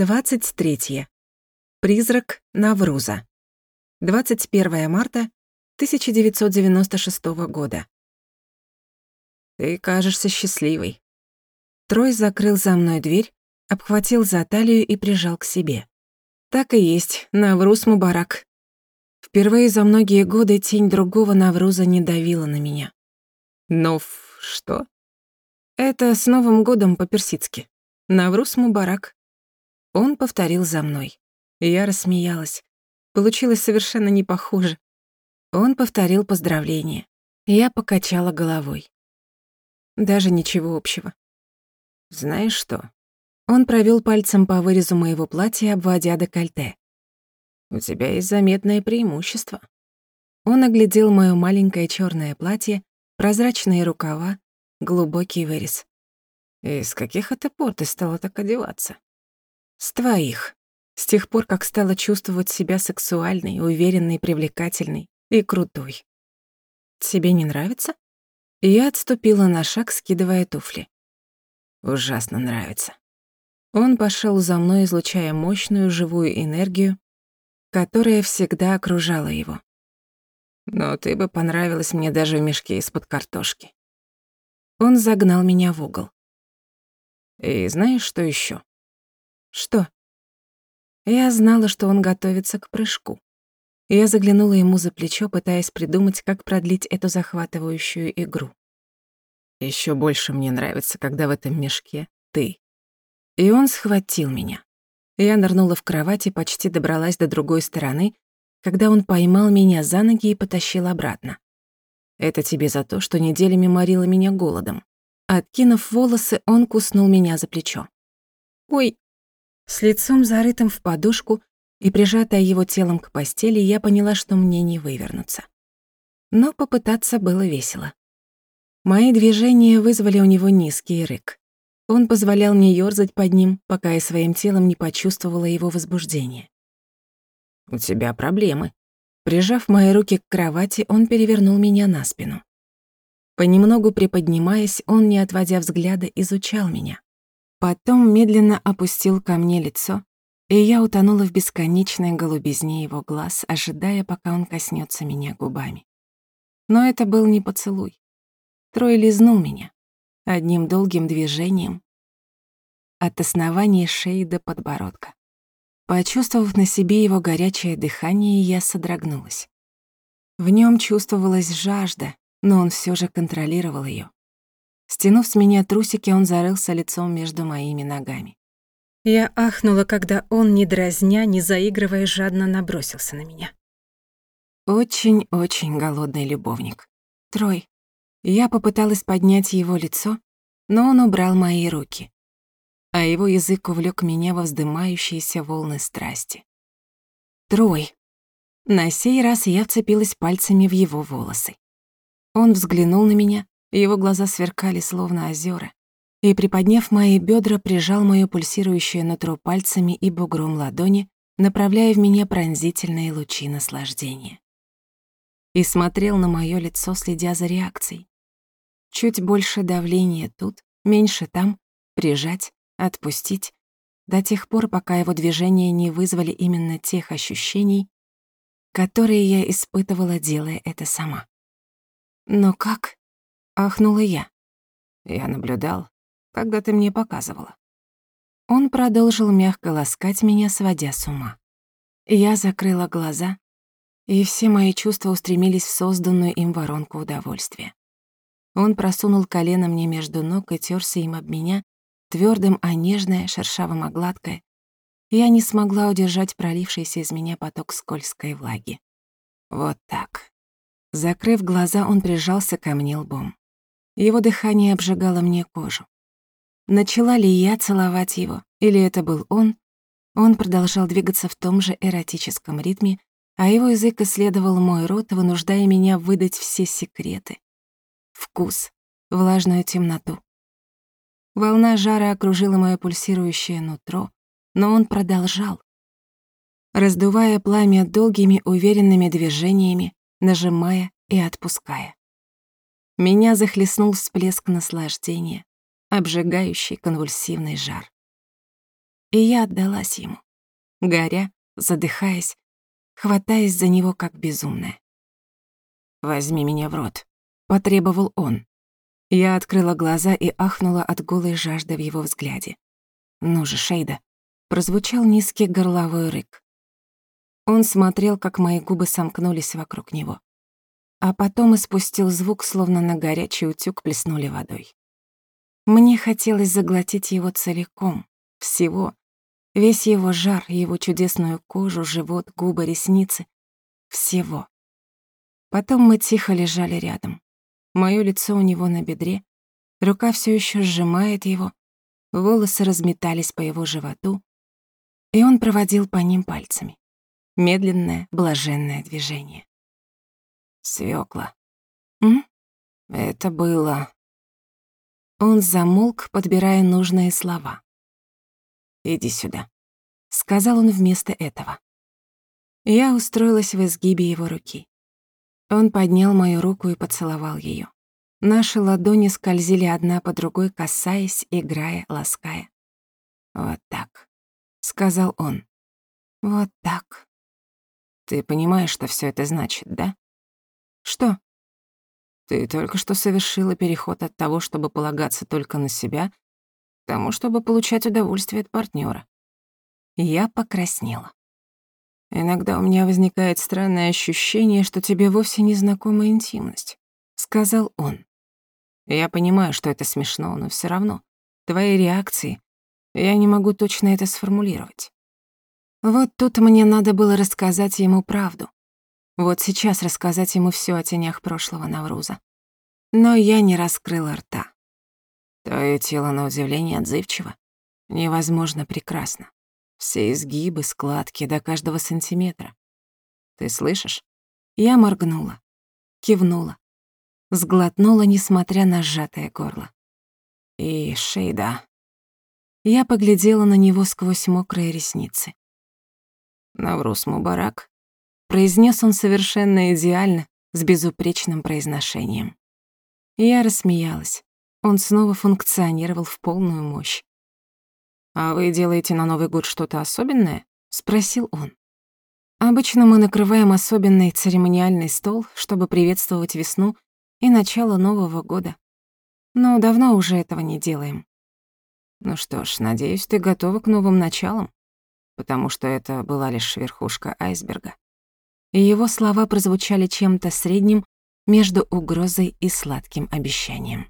23. Призрак Навруза. 21 марта 1996 года. Ты кажешься счастливой. Трой закрыл за мной дверь, обхватил за талию и прижал к себе. Так и есть, Навруз Мубарак. Впервые за многие годы тень другого Навруза не давила на меня. Но что? Это с Новым годом по-персидски. Навруз Мубарак. Он повторил за мной. Я рассмеялась. Получилось совершенно не похоже. Он повторил поздравление. Я покачала головой. Даже ничего общего. Знаешь что? Он провел пальцем по вырезу моего платья, обводя декольте. У тебя есть заметное преимущество. Он оглядел моё маленькое чёрное платье, прозрачные рукава, глубокий вырез. И с каких это пор ты стала так одеваться? С твоих. С тех пор, как стала чувствовать себя сексуальной, уверенной, привлекательной и крутой. Тебе не нравится? Я отступила на шаг, скидывая туфли. Ужасно нравится. Он пошел за мной, излучая мощную живую энергию, которая всегда окружала его. Но ты бы понравилась мне даже в мешке из-под картошки. Он загнал меня в угол. И знаешь, что еще? Что? Я знала, что он готовится к прыжку. Я заглянула ему за плечо, пытаясь придумать, как продлить эту захватывающую игру. Еще больше мне нравится, когда в этом мешке ты. И он схватил меня. Я нырнула в кровать и почти добралась до другой стороны, когда он поймал меня за ноги и потащил обратно. Это тебе за то, что неделями морила меня голодом. Откинув волосы, он куснул меня за плечо. «Ой, с лицом зарытым в подушку и прижатая его телом к постели, я поняла, что мне не вывернуться. Но попытаться было весело. Мои движения вызвали у него низкий рык. Он позволял мне ёрзать под ним, пока я своим телом не почувствовала его возбуждение. «У тебя проблемы». Прижав мои руки к кровати, он перевернул меня на спину. Понемногу приподнимаясь, он, не отводя взгляда, изучал меня. Потом медленно опустил ко мне лицо, и я утонула в бесконечной голубизне его глаз, ожидая, пока он коснется меня губами. Но это был не поцелуй. Трой лизнул меня одним долгим движением от основания шеи до подбородка. Почувствовав на себе его горячее дыхание, я содрогнулась. В нем чувствовалась жажда, но он все же контролировал ее. Стянув с меня трусики, он зарылся лицом между моими ногами. Я ахнула, когда он, не дразня, не заигрывая, жадно набросился на меня. Очень-очень голодный любовник. Трой. Я попыталась поднять его лицо, но он убрал мои руки, а его язык увлек меня во вздымающиеся волны страсти. Трой. На сей раз я вцепилась пальцами в его волосы. Он взглянул на меня, его глаза сверкали, словно озера, и, приподняв мои бедра, прижал моё пульсирующее нутро пальцами и бугром ладони, направляя в меня пронзительные лучи наслаждения. И смотрел на моё лицо, следя за реакцией. Чуть больше давления тут, меньше там, прижать, отпустить, до тех пор, пока его движения не вызвали именно тех ощущений, которые я испытывала, делая это сама. Но как? Ахнула я. Я наблюдал, когда ты мне показывала. Он продолжил мягко ласкать меня, сводя с ума. Я закрыла глаза, и все мои чувства устремились в созданную им воронку удовольствия. Он просунул колено мне между ног и тёрся им об меня, твёрдым, а нежное, шершавым, а гладкое. Я не смогла удержать пролившийся из меня поток скользкой влаги. Вот так. Закрыв глаза, он прижался ко мне лбом. Его дыхание обжигало мне кожу. Начала ли я целовать его, или это был он? Он продолжал двигаться в том же эротическом ритме, а его язык исследовал мой рот, вынуждая меня выдать все секреты. Вкус, влажную темноту. Волна жара окружила моё пульсирующее нутро, но он продолжал, раздувая пламя долгими уверенными движениями, нажимая и отпуская. Меня захлестнул всплеск наслаждения, обжигающий конвульсивный жар. И я отдалась ему, горя, задыхаясь, хватаясь за него как безумная. «Возьми меня в рот», — потребовал он. Я открыла глаза и ахнула от голой жажды в его взгляде. «Ну же, Шейда!» Прозвучал низкий горловой рык. Он смотрел, как мои губы сомкнулись вокруг него. А потом испустил звук, словно на горячий утюг плеснули водой. Мне хотелось заглотить его целиком, всего. Весь его жар, его чудесную кожу, живот, губы, ресницы. Всего. Потом мы тихо лежали рядом. Моё лицо у него на бедре, рука всё ещё сжимает его, волосы разметались по его животу, и он проводил по ним пальцами. Медленное, блаженное движение. Свёкла. М? Это было... Он замолк, подбирая нужные слова. «Иди сюда», — сказал он вместо этого. Я устроилась в изгибе его руки. Он поднял мою руку и поцеловал ее. Наши ладони скользили одна по другой, касаясь, играя, лаская. «Вот так», — сказал он. «Вот так». «Ты понимаешь, что все это значит, да?» «Что?» «Ты только что совершила переход от того, чтобы полагаться только на себя, к тому, чтобы получать удовольствие от партнера. Я покраснела. Иногда у меня возникает странное ощущение, что тебе вовсе не знакома интимность, сказал он. Я понимаю, что это смешно, но все равно твои реакции, я не могу точно это сформулировать. Вот тут мне надо было рассказать ему правду. Вот сейчас рассказать ему все о тенях прошлого Навруза. Но я не раскрыла рта. Твое тело на удивление отзывчиво. Невозможно прекрасно. Все изгибы, складки до каждого сантиметра. Ты слышишь? Я моргнула, кивнула, сглотнула, несмотря на сжатое горло. И Шейда. Я поглядела на него сквозь мокрые ресницы. Наврус Мубарак, произнес он совершенно идеально, с безупречным произношением. Я рассмеялась. Он снова функционировал в полную мощь. «А вы делаете на Новый год что-то особенное?» — спросил он. «Обычно мы накрываем особенный церемониальный стол, чтобы приветствовать весну и начало Нового года. Но давно уже этого не делаем». «Ну что ж, надеюсь, ты готова к новым началам, потому что это была лишь верхушка айсберга». И его слова прозвучали чем-то средним между угрозой и сладким обещанием.